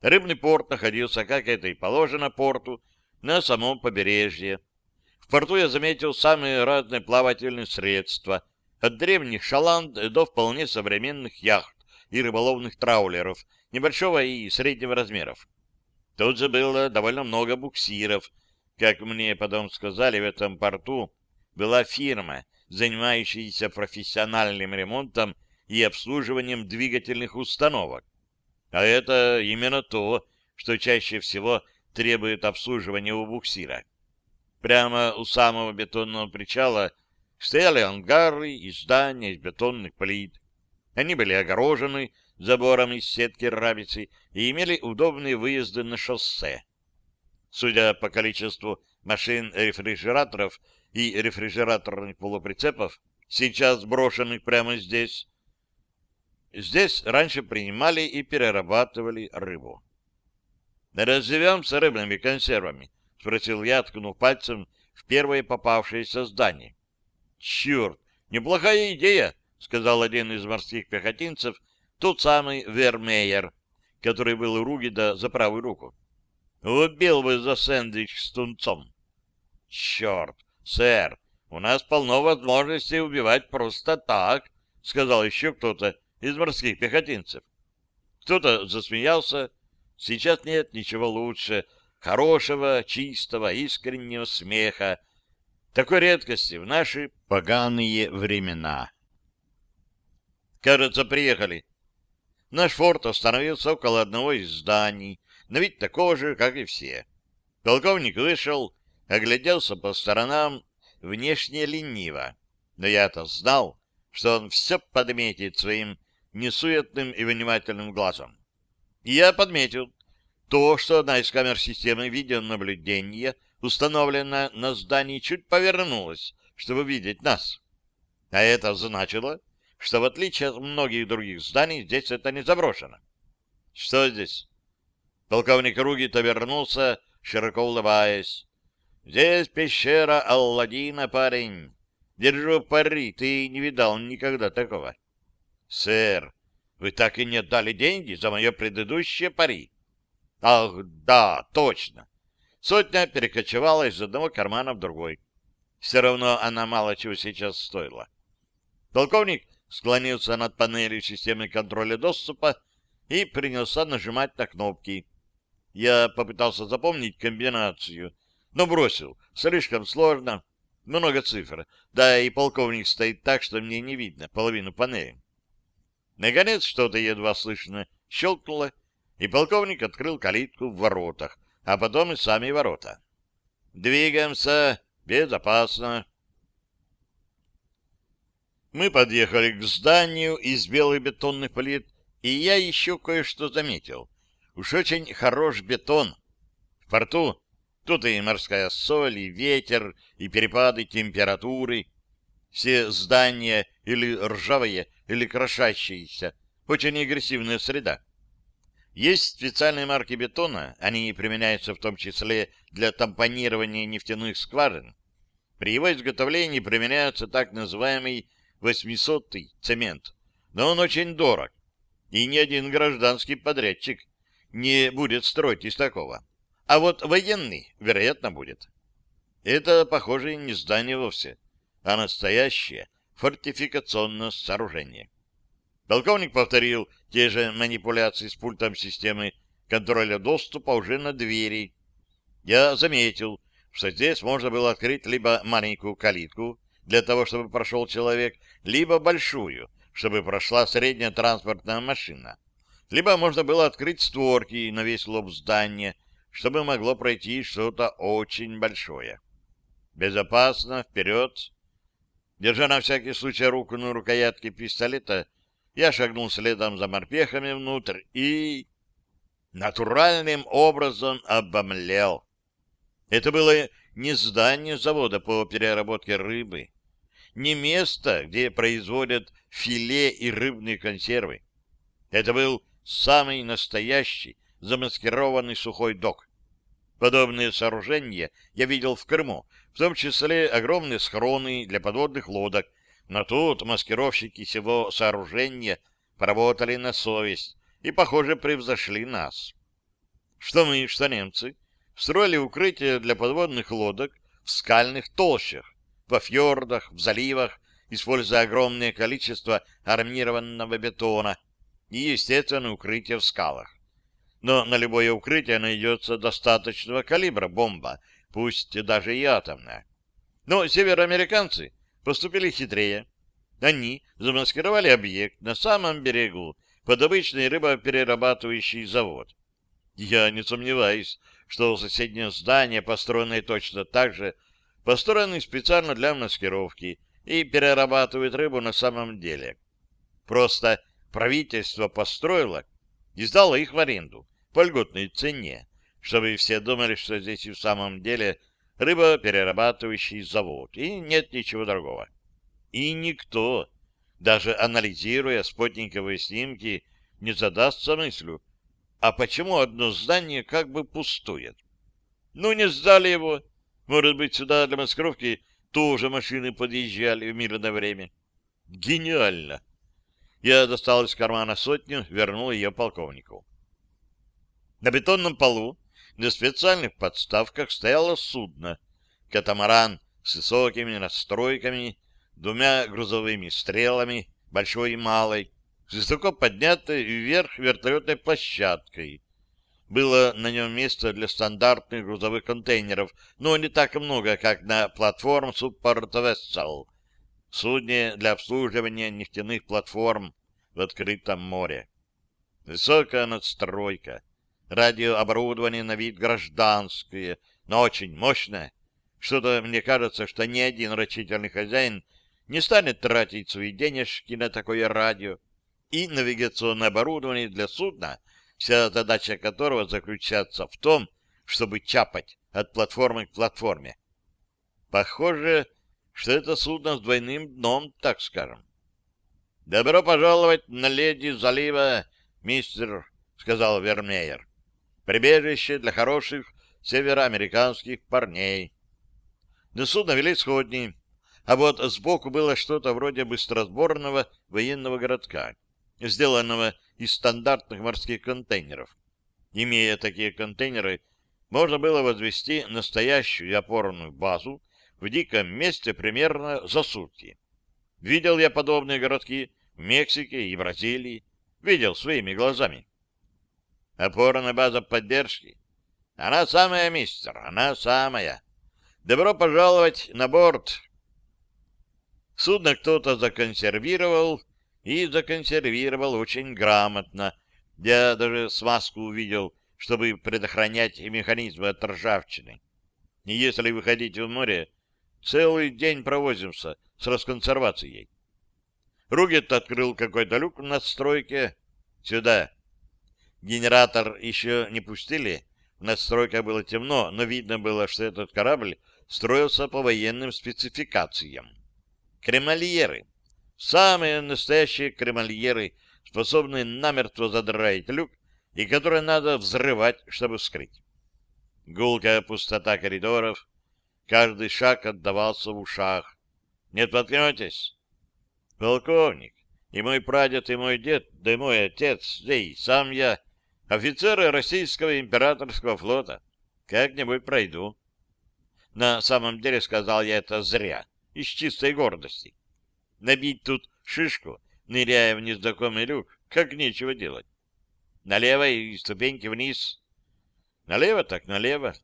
Рыбный порт находился, как это и положено порту, на самом побережье. В порту я заметил самые разные плавательные средства, от древних шаланд до вполне современных яхт и рыболовных траулеров небольшого и среднего размеров. Тут же было довольно много буксиров. Как мне потом сказали, в этом порту была фирма, занимающаяся профессиональным ремонтом и обслуживанием двигательных установок. А это именно то, что чаще всего требует обслуживания у буксира. Прямо у самого бетонного причала стояли ангары и здания из бетонных плит. Они были огорожены забором из сетки рабицы и имели удобные выезды на шоссе. Судя по количеству машин-рефрижераторов и рефрижераторных полуприцепов, сейчас брошенных прямо здесь, здесь раньше принимали и перерабатывали рыбу. «Разживемся рыбными консервами?» — спросил я, ткнув пальцем в первое попавшееся здание. «Черт, неплохая идея!» — сказал один из морских пехотинцев, тот самый Вермеер, который был у Ругида за правую руку. «Убил бы за сэндвич с тунцом!» «Черт, сэр, у нас полно возможностей убивать просто так!» — сказал еще кто-то из морских пехотинцев. Кто-то засмеялся, Сейчас нет ничего лучше хорошего, чистого, искреннего смеха, такой редкости в наши поганые времена. Кажется, приехали. Наш форт остановился около одного из зданий, на вид такого же, как и все. Полковник вышел, огляделся по сторонам, внешне лениво. Но я-то знал, что он все подметит своим несуетным и внимательным глазом. Я подметил то, что одна из камер системы видеонаблюдения, установленная на здании, чуть повернулась, чтобы видеть нас. А это значило, что в отличие от многих других зданий, здесь это не заброшено. Что здесь? Полковник Ругит обернулся, широко улыбаясь. Здесь пещера Алладина, парень. Держу пари, ты не видал никогда такого. Сэр, вы так и не отдали деньги за мое предыдущее пари. Ах, да, точно. Сотня перекочевала из одного кармана в другой. Все равно она мало чего сейчас стоила. Полковник склонился над панелью системы контроля доступа и принялся нажимать на кнопки. Я попытался запомнить комбинацию, но бросил. Слишком сложно. Много цифр. Да и полковник стоит так, что мне не видно половину панели. Наконец что-то едва слышно щелкнуло, и полковник открыл калитку в воротах, а потом и сами ворота. «Двигаемся безопасно». Мы подъехали к зданию из белых бетонных плит, и я еще кое-что заметил. Уж очень хорош бетон. В порту тут и морская соль, и ветер, и перепады температуры. Все здания или ржавые, или крошащиеся. Очень агрессивная среда. Есть специальные марки бетона, они применяются в том числе для тампонирования нефтяных скважин. При его изготовлении применяется так называемый 800-й цемент, но он очень дорог, и ни один гражданский подрядчик не будет строить из такого. А вот военный, вероятно, будет. Это, похоже, не здание вовсе, а настоящее фортификационное сооружение. Полковник повторил те же манипуляции с пультом системы контроля доступа уже на двери. Я заметил, что здесь можно было открыть либо маленькую калитку для того, чтобы прошел человек, либо большую, чтобы прошла средняя транспортная машина. Либо можно было открыть створки на весь лоб здания, чтобы могло пройти что-то очень большое. Безопасно, вперед. Держа на всякий случай руку на рукоятке пистолета, я шагнул следом за морпехами внутрь и... натуральным образом обомлел. Это было не здание завода по переработке рыбы, не место, где производят филе и рыбные консервы. Это был самый настоящий замаскированный сухой док. Подобные сооружения я видел в Крыму, в том числе огромные схроны для подводных лодок, но тут маскировщики всего сооружения поработали на совесть и, похоже, превзошли нас. Что мы, что немцы, строили укрытия для подводных лодок в скальных толщах, во фьордах, в заливах, используя огромное количество армированного бетона и, естественно, укрытия в скалах. Но на любое укрытие найдется достаточного калибра бомба, пусть даже и атомная. Но североамериканцы поступили хитрее. Они замаскировали объект на самом берегу под обычный рыбоперерабатывающий завод. Я не сомневаюсь, что соседнее здание, построенное точно так же, построены специально для маскировки и перерабатывают рыбу на самом деле. Просто правительство построило и сдало их в аренду по льготной цене, чтобы все думали, что здесь и в самом деле рыбоперерабатывающий завод, и нет ничего другого. И никто, даже анализируя спутниковые снимки, не задастся мыслью, а почему одно здание как бы пустует? Ну, не сдали его. Может быть, сюда для маскировки тоже машины подъезжали в мирное время. Гениально! Я достал из кармана сотню, вернул ее полковнику. На бетонном полу на специальных подставках стояло судно. Катамаран с высокими настройками, двумя грузовыми стрелами, большой и малой, высоко поднятой вверх вертолетной площадкой. Было на нем место для стандартных грузовых контейнеров, но не так много, как на платформ Support Vessel, судне для обслуживания нефтяных платформ в открытом море. Высокая надстройка, радиооборудование на вид гражданское, но очень мощное. Что-то мне кажется, что ни один рачительный хозяин не станет тратить свои денежки на такое радио и навигационное оборудование для судна, вся задача которого заключается в том, чтобы чапать от платформы к платформе. Похоже, что это судно с двойным дном, так скажем. — Добро пожаловать на леди залива, мистер, — сказал Вермеер. — Прибежище для хороших североамериканских парней. До судна вели сходни, а вот сбоку было что-то вроде быстросборного военного городка сделанного из стандартных морских контейнеров. Имея такие контейнеры, можно было возвести настоящую опорную базу в диком месте примерно за сутки. Видел я подобные городки в Мексике и Бразилии. Видел своими глазами. Опорная база поддержки. Она самая, мистер, она самая. Добро пожаловать на борт. Судно кто-то законсервировал и законсервировал очень грамотно. Я даже смазку увидел, чтобы предохранять механизмы от ржавчины. И если выходить в море, целый день провозимся с расконсервацией. Ругет открыл какой-то люк на стройке. Сюда. Генератор еще не пустили. В надстройках было темно, но видно было, что этот корабль строился по военным спецификациям. Кремальеры. Самые настоящие кремальеры, способные намертво задраить люк и которые надо взрывать, чтобы вскрыть. Гулкая пустота коридоров, каждый шаг отдавался в ушах. «Нет, поткнетесь?» «Полковник, и мой прадед, и мой дед, да и мой отец, да и сам я, офицеры российского императорского флота. Как-нибудь пройду». На самом деле сказал я это зря, из чистой гордости. Набить тут шишку, ныряя в незнакомый люк, как нечего делать. Налево и ступеньки вниз. Налево так налево.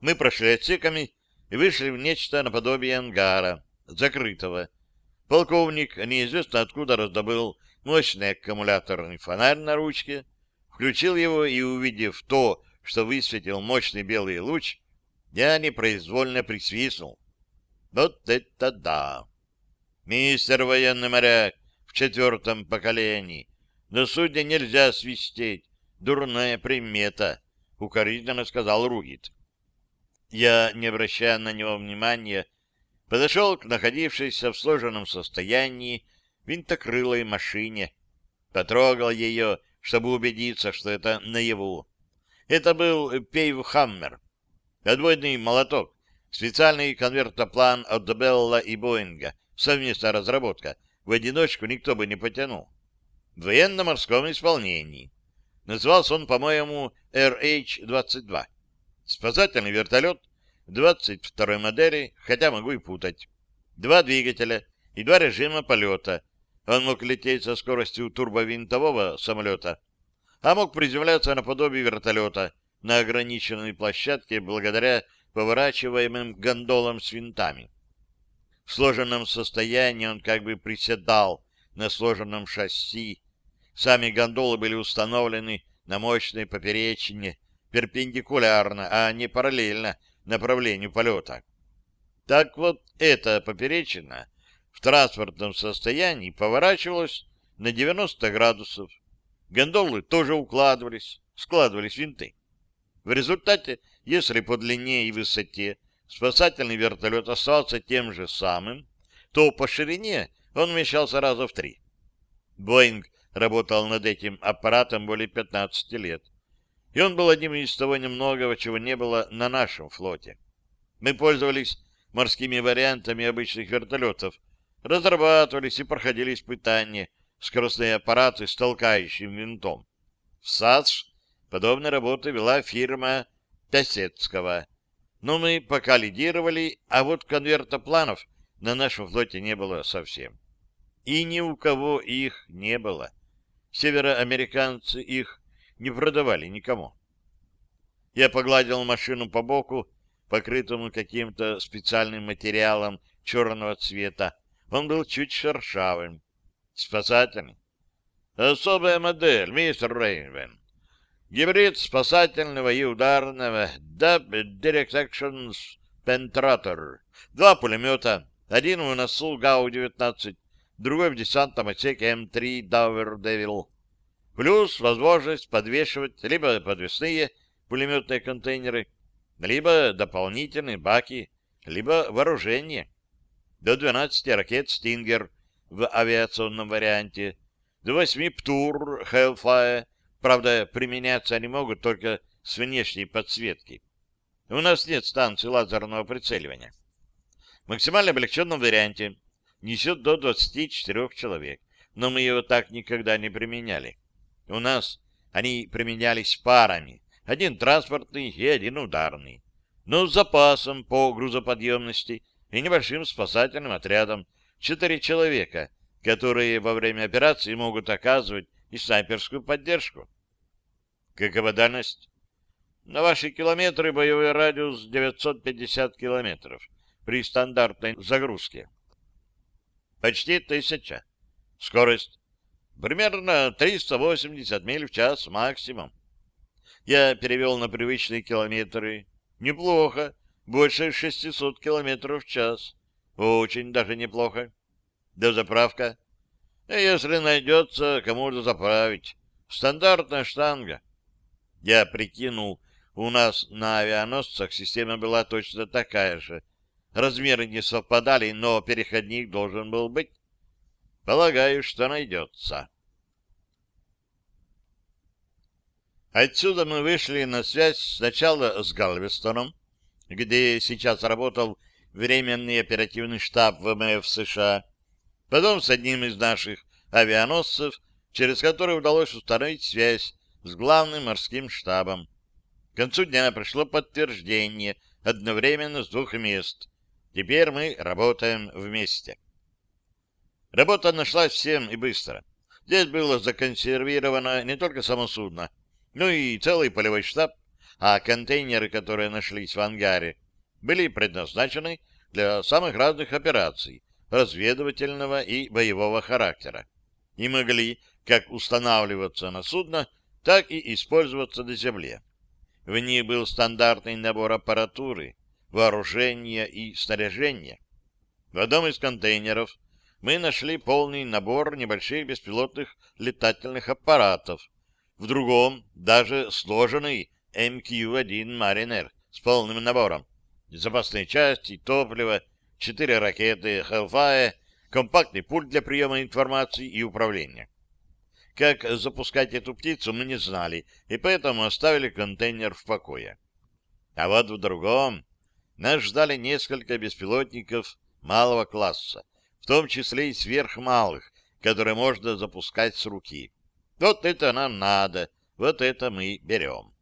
Мы прошли отсеками и вышли в нечто наподобие ангара, закрытого. Полковник неизвестно откуда раздобыл мощный аккумуляторный фонарь на ручке, включил его и, увидев то, что высветил мощный белый луч, я непроизвольно присвистнул. Вот это да! Мистер военный моряк в четвертом поколении. На судне нельзя свистеть. Дурная примета, — укоризненно сказал Ругит. Я, не обращая на него внимания, подошел к находившейся в сложенном состоянии винтокрылой машине, потрогал ее, чтобы убедиться, что это наяву, Это был Пейвхаммер, отбойный молоток, специальный конвертоплан от Белла и Боинга, совместная разработка, в одиночку никто бы не потянул. В военно-морском исполнении. Назывался он, по-моему, RH-22. Спасательный вертолет 22 модели, хотя могу и путать. Два двигателя и два режима полета. Он мог лететь со скоростью турбовинтового самолета, а мог приземляться наподобие вертолета на ограниченной площадке благодаря поворачиваемым гондолам с винтами. В сложенном состоянии он как бы приседал на сложенном шасси. Сами гондолы были установлены на мощной поперечине перпендикулярно, а не параллельно направлению полета. Так вот, эта поперечина в транспортном состоянии поворачивалась на 90 градусов. Гондолы тоже укладывались, складывались винты. В результате, если по длине и высоте спасательный вертолет оставался тем же самым, то по ширине он вмещался раза в три. Боинг работал над этим аппаратом более 15 лет, и он был одним из того немногого, чего не было на нашем флоте. Мы пользовались морскими вариантами обычных вертолетов, разрабатывались и проходили испытания скоростные аппараты с толкающим винтом. В САС подобной работы вела фирма Пясецкого. Но мы пока лидировали, а вот конвертопланов на нашем флоте не было совсем. И ни у кого их не было. Североамериканцы их не продавали никому. Я погладил машину по боку, покрытому каким-то специальным материалом черного цвета. Он был чуть шершавым. Спасательный. Особая модель, мистер Рейнвен. Гибрид спасательного и ударного DAB Direct Action Penetrator. Два пулемета. Один у носу ГАУ-19, другой в десантном отсеке М3 Dower Devil. Плюс возможность подвешивать либо подвесные пулеметные контейнеры, либо дополнительные баки, либо вооружение. До 12 ракет «Стингер» в авиационном варианте, до 8 «Птур» Hellfire Правда, применяться они могут только с внешней подсветки. У нас нет станции лазерного прицеливания. В максимально облегченном варианте несет до 24 человек, но мы его так никогда не применяли. У нас они применялись парами, один транспортный и один ударный, но с запасом по грузоподъемности и небольшим спасательным отрядом, четыре человека, которые во время операции могут оказывать и снайперскую поддержку. Какова дальность? На ваши километры боевой радиус 950 километров при стандартной загрузке. Почти тысяча. Скорость примерно 380 миль в час максимум. Я перевел на привычные километры. Неплохо. Больше 600 километров в час. Очень даже неплохо. Дозаправка. Если найдется, кому заправить. Стандартная штанга. Я прикинул, у нас на авианосцах система была точно такая же. Размеры не совпадали, но переходник должен был быть. Полагаю, что найдется. Отсюда мы вышли на связь сначала с Галвестоном, где сейчас работал временный оперативный штаб ВМФ США, потом с одним из наших авианосцев, через который удалось установить связь с главным морским штабом. К концу дня пришло подтверждение одновременно с двух мест. Теперь мы работаем вместе. Работа нашлась всем и быстро. Здесь было законсервировано не только само судно, но и целый полевой штаб, а контейнеры, которые нашлись в ангаре, были предназначены для самых разных операций, разведывательного и боевого характера, и могли как устанавливаться на судно, так и использоваться на земле. В ней был стандартный набор аппаратуры, вооружения и снаряжения. В одном из контейнеров мы нашли полный набор небольших беспилотных летательных аппаратов, в другом даже сложенный MQ-1 Mariner с полным набором, запасные части, топливо, четыре ракеты Hellfire, компактный пульт для приема информации и управления. как запускать эту птицу, мы не знали, и поэтому оставили контейнер в покое. А вот в другом нас ждали несколько беспилотников малого класса, в том числе и сверхмалых, которые можно запускать с руки. Вот это нам надо, вот это мы берем.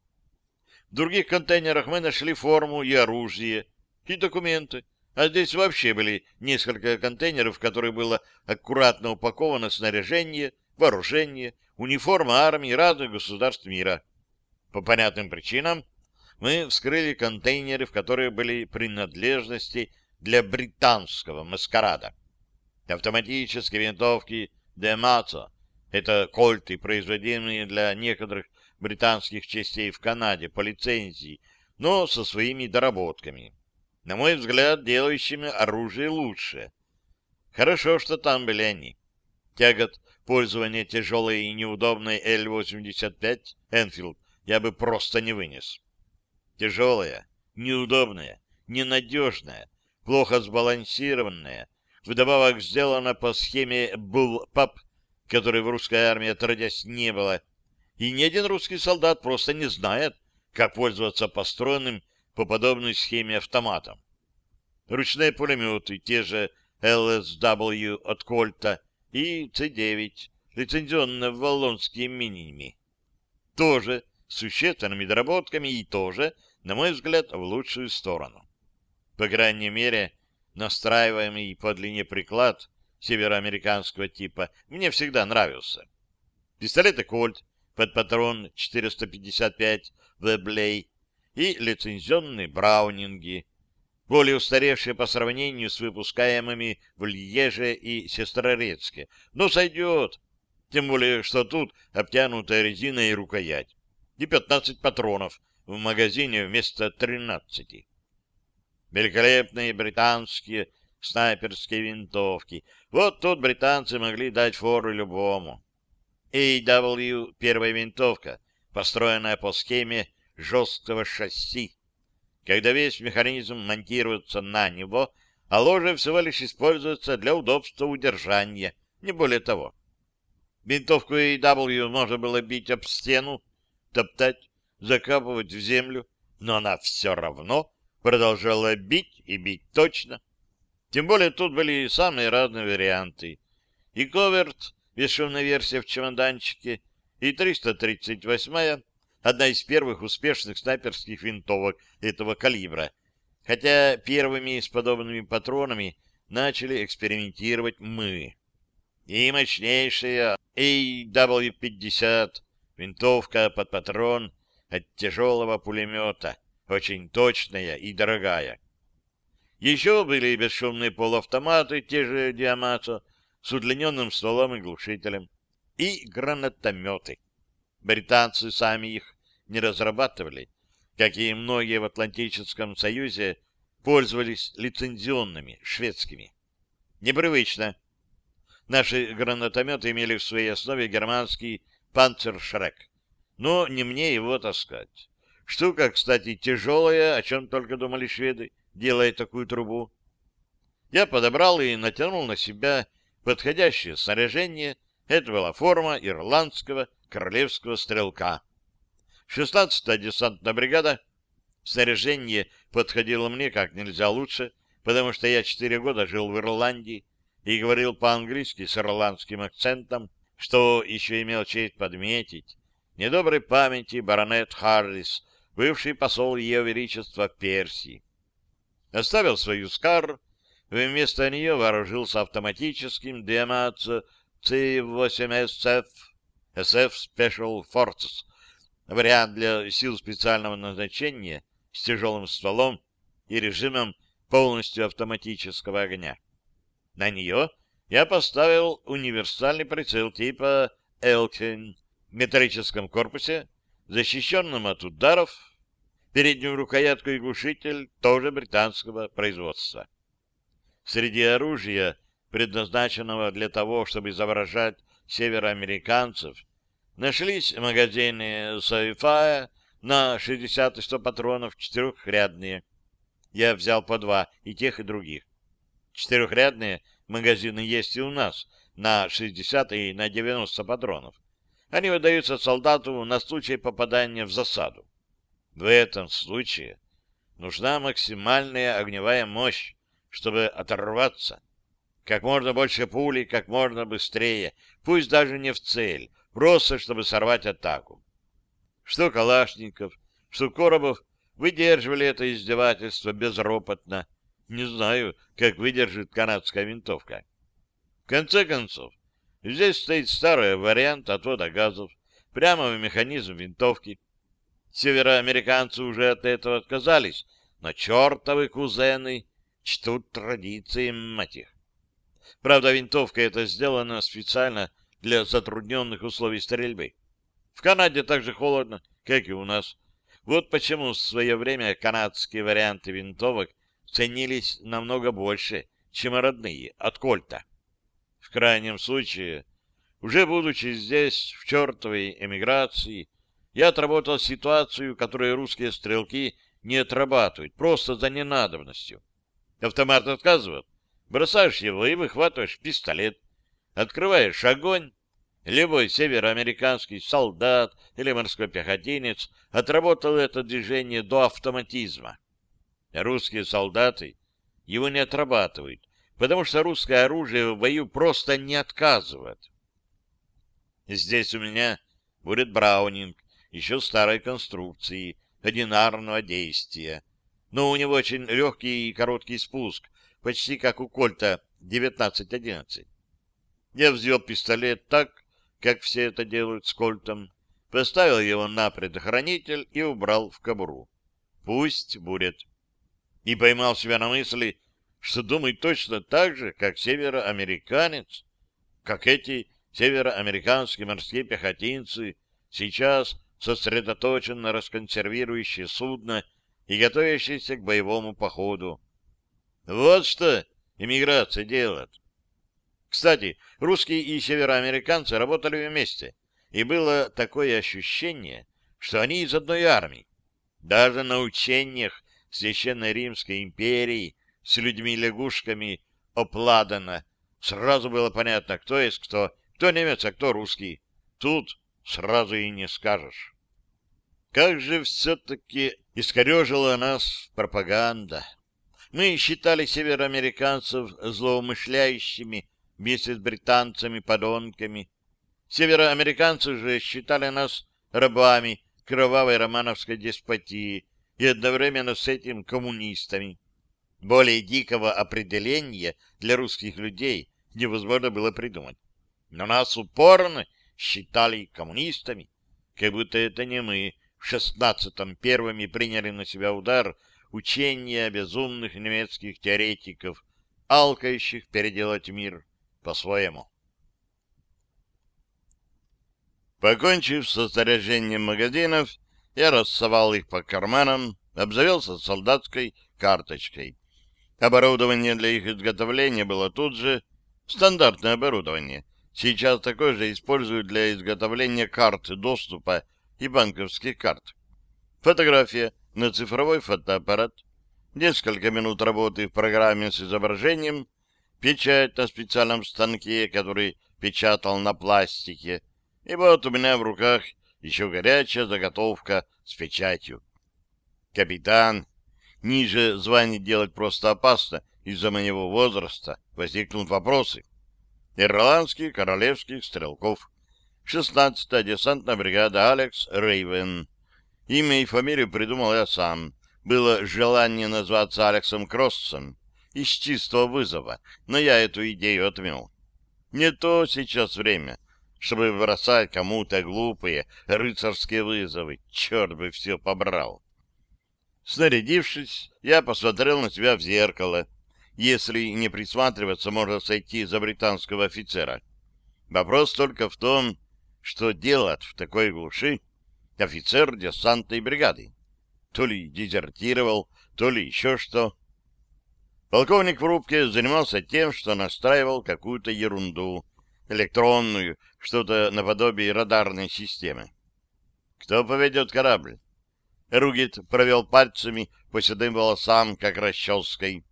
В других контейнерах мы нашли форму и оружие, и документы, а здесь вообще были несколько контейнеров, в которых было аккуратно упаковано снаряжение, вооружение, униформа армии разных государств мира. По понятным причинам мы вскрыли контейнеры, в которые были принадлежности для британского маскарада. Автоматические винтовки Демацо — это кольты, производимые для некоторых британских частей в Канаде по лицензии, но со своими доработками. На мой взгляд, делающими оружие лучше. Хорошо, что там были они. Тягот пользования тяжелой и неудобной Л-85 Энфилд я бы просто не вынес. Тяжелая, неудобная, ненадежная, плохо сбалансированная, вдобавок сделана по схеме Bull-Pup, которой в русской армии отродясь не было, и ни один русский солдат просто не знает, как пользоваться построенным по подобной схеме автоматом. Ручные пулеметы, те же LSW от Кольта и C9, лицензионные валлонские миними, тоже существенными доработками и тоже, на мой взгляд, в лучшую сторону. По крайней мере, настраиваемый по длине приклад североамериканского типа мне всегда нравился. Пистолеты «Кольт» под патрон 455 «Веблей» и лицензионные «Браунинги», более устаревшие по сравнению с выпускаемыми в Льеже и Сестрорецке. Но сойдет, тем более, что тут обтянутая резина и рукоять, и 15 патронов в магазине вместо 13. Великолепные британские снайперские винтовки. Вот тут британцы могли дать фору любому. AW — первая винтовка, построенная по схеме жесткого шасси. Когда весь механизм монтируется на него, а ложе всего лишь используется для удобства удержания, не более того. Винтовку AW можно было бить об стену, топтать, закапывать в землю, но она все равно продолжала бить и бить точно. Тем более тут были самые разные варианты. И коверт, бесшумная версия в чемоданчике, и 338-я, одна из первых успешных снайперских винтовок этого калибра, хотя первыми с подобными патронами начали экспериментировать мы. И мощнейшая AW-50, винтовка под патрон от тяжелого пулемета, очень точная и дорогая. Еще были бесшумные полуавтоматы, те же Диамато, с удлиненным стволом и глушителем, и гранатометы. Британцы сами их не разрабатывали, как и многие в Атлантическом Союзе пользовались лицензионными, шведскими. Непривычно. Наши гранатометы имели в своей основе германский «Панцершрек», но не мне его таскать. Штука, кстати, тяжелая, о чем только думали шведы, делая такую трубу. Я подобрал и натянул на себя подходящее снаряжение. Это была форма ирландского королевского стрелка. 16-я десантная бригада. Снаряжение подходило мне как нельзя лучше, потому что я четыре года жил в Ирландии и говорил по-английски с ирландским акцентом, что еще имел честь подметить. Недоброй памяти баронет Харрис бывший посол Ее Величества в Персии. Оставил свою скар, вместо нее вооружился автоматическим Диаматсо C8SF SF Special Forces, вариант для сил специального назначения с тяжелым стволом и режимом полностью автоматического огня. На нее я поставил универсальный прицел типа Elkin в металлическом корпусе, защищенном от ударов Переднюю рукоятку и глушитель тоже британского производства. Среди оружия, предназначенного для того, чтобы изображать североамериканцев, нашлись магазины Сайфая на 60 и 100 патронов четырехрядные. Я взял по два и тех, и других. Четырехрядные магазины есть и у нас на 60 и на 90 патронов. Они выдаются солдату на случай попадания в засаду. В этом случае нужна максимальная огневая мощь, чтобы оторваться. Как можно больше пулей, как можно быстрее, пусть даже не в цель, просто чтобы сорвать атаку. Что Калашников, что Коробов выдерживали это издевательство безропотно. Не знаю, как выдержит канадская винтовка. В конце концов, здесь стоит старый вариант отвода газов прямо в механизм винтовки. Североамериканцы уже от этого отказались, но чертовы кузены чтут традиции, мать их. Правда, винтовка эта сделана специально для затрудненных условий стрельбы. В Канаде так же холодно, как и у нас. Вот почему в свое время канадские варианты винтовок ценились намного больше, чем родные от Кольта. В крайнем случае, уже будучи здесь, в чертовой эмиграции, я отработал ситуацию, которую русские стрелки не отрабатывают, просто за ненадобностью. Автомат отказывает, бросаешь его и выхватываешь пистолет, открываешь огонь, любой североамериканский солдат или морской пехотинец отработал это движение до автоматизма. Русские солдаты его не отрабатывают, потому что русское оружие в бою просто не отказывает. Здесь у меня будет браунинг, еще старой конструкции, одинарного действия. Но у него очень легкий и короткий спуск, почти как у Кольта 1911. Я взвел пистолет так, как все это делают с Кольтом, поставил его на предохранитель и убрал в кобуру. Пусть будет. И поймал себя на мысли, что думает точно так же, как североамериканец, как эти североамериканские морские пехотинцы сейчас сосредоточен на расконсервирующее судно и готовящееся к боевому походу. Вот что иммиграция делает. Кстати, русские и североамериканцы работали вместе, и было такое ощущение, что они из одной армии. Даже на учениях Священной Римской империи с людьми-лягушками опладано. Сразу было понятно, кто есть кто, кто немец, а кто русский. Тут сразу и не скажешь. Как же все-таки искорежила нас пропаганда. Мы считали североамериканцев злоумышляющими вместе с британцами-подонками. Североамериканцы же считали нас рабами кровавой романовской деспотии и одновременно с этим коммунистами. Более дикого определения для русских людей невозможно было придумать. Но нас упорно считали коммунистами, как будто это не мы в шестнадцатом первыми приняли на себя удар учения безумных немецких теоретиков, алкающих переделать мир по-своему. Покончив со снаряжением магазинов, я рассовал их по карманам, обзавелся солдатской карточкой. Оборудование для их изготовления было тут же, стандартное оборудование. Сейчас такое же используют для изготовления карт доступа и банковских карт. Фотография на цифровой фотоаппарат, несколько минут работы в программе с изображением, печать на специальном станке, который печатал на пластике, и вот у меня в руках еще горячая заготовка с печатью. Капитан, ниже званий делать просто опасно из-за моего возраста, возникнут вопросы. Ирландский королевских стрелков. 16-я десантная бригада Алекс Рейвен. Имя и фамилию придумал я сам. Было желание назваться Алексом Кроссом из чистого вызова, но я эту идею отмел. Не то сейчас время чтобы бросать кому-то глупые рыцарские вызовы. Черт бы все побрал. Снарядившись, я посмотрел на себя в зеркало. Если не присматриваться, можно сойти за британского офицера. Вопрос только в том, что делать в такой глуши офицер десантной бригады. То ли дезертировал, то ли еще что. Полковник в рубке занимался тем, что настраивал какую-то ерунду, электронную, что-то наподобие радарной системы. Кто поведет корабль? Ругит провел пальцами по седым волосам, как расческой.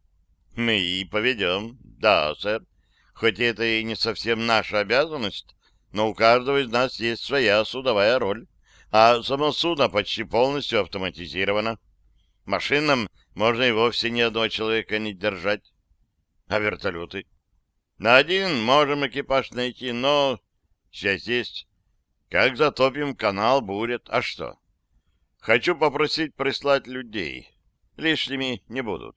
Мы и поведем, да, сэр. Хоть это и не совсем наша обязанность, но у каждого из нас есть своя судовая роль, а само судно почти полностью автоматизировано. Машинам можно и вовсе ни одного человека не держать. А вертолеты? На один можем экипаж найти, но... Связь есть. Как затопим канал, будет. А что? Хочу попросить прислать людей. Лишними не будут.